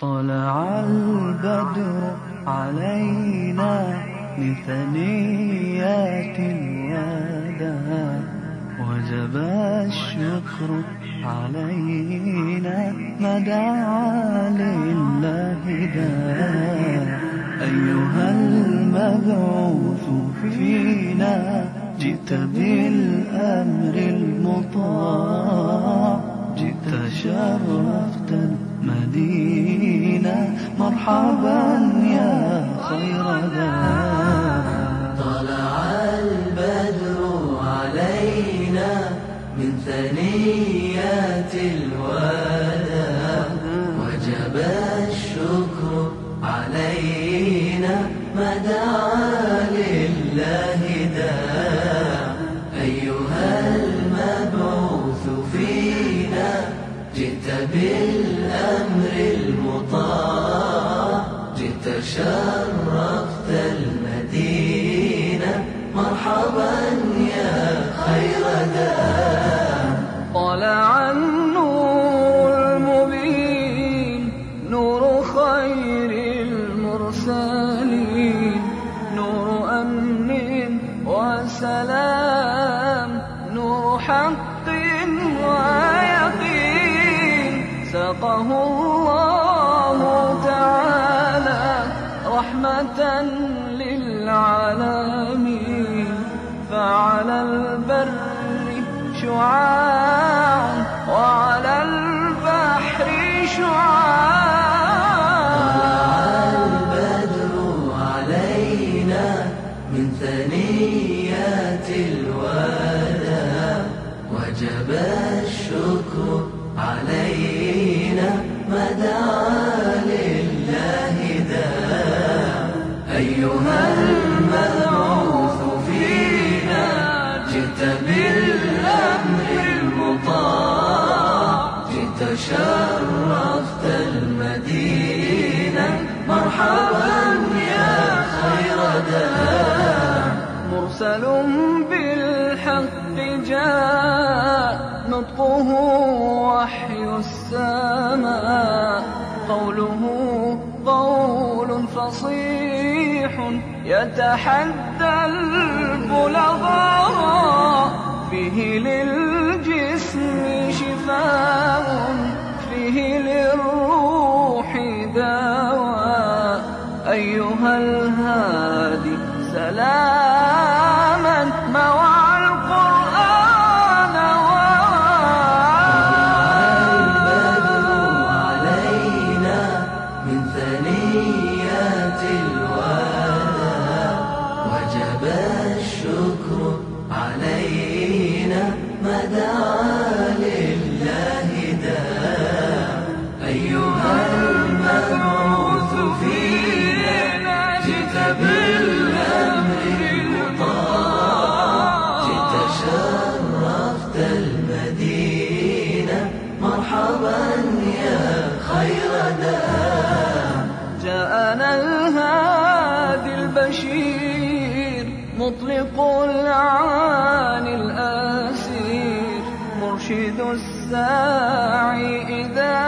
طلع البدر علينا من ثنيات الوداع وجب الشكر علينا ما دعا لله داع أيها المبعوث فينا جئت بالأمر المطاع. مرحبا يا خير داع طلع البدر علينا من ثنيات الوداع. وجب الشكر علينا ما دعا لله داع أيها المبعوث فينا جئت بالأمر المطاع. شرفت المدينة مرحبا يا خير داع رحمة للعالمين فعلى البر شعاع وعلى البحر شعاع. البدر علينا من ثنيات الوداع وجب الشكر علينا ما أيها المبعوث فينا جئت بالأمر المطاع جئت شرفت المدينة. مرحبا يا خير داع. مرسل بالحق جاء نطقه وحي السماء. قوله قول فصيح يتحدى البلغاء فيه للجسم شفاء فيه وجب الشكر علينا ما دعا لله داع أيها المبعوث فينا جئت بالأمر المطاع. جئت شرفت المدينة مرحبا يا خير داع جاءنا الهادي البشير مطلق العاني الأسير مرشد الساعي إذا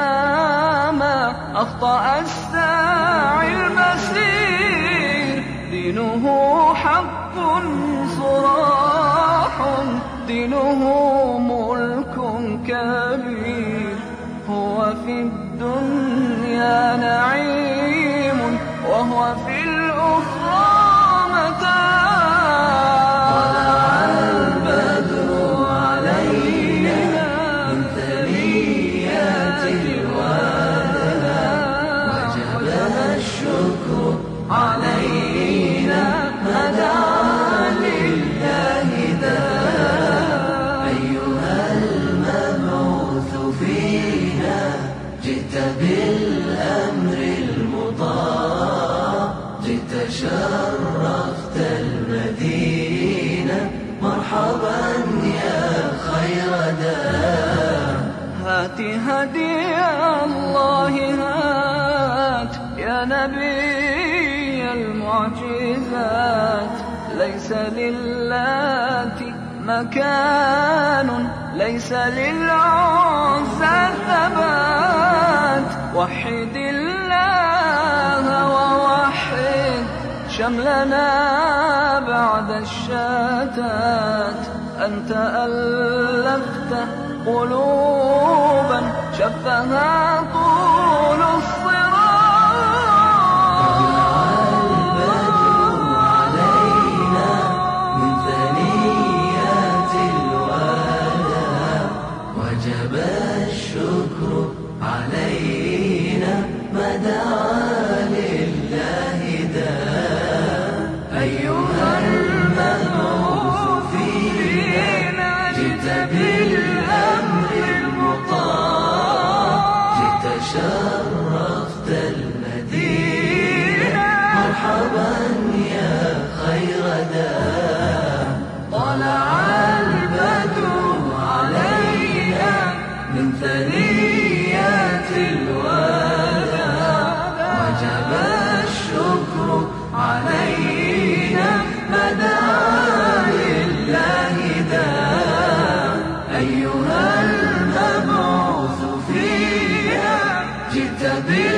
ما أخطأ الساعي المسير. دينه حق صراح دينه ملك كبير. هو في الدنيا نعيم وهو في الأخرى فينا جئت بالأمر المطاع جئت شرفت المدينة. مرحبا يا خير داع. هات هدي الله هات يا نبي المعجزات. ليس للات مكان ليس للعزى ثبات. وحد الله ووحد شملنا بعد الشتات. أنت ألفت قلوبا شفها طول علينا المبعوث فينا جئت بالأمر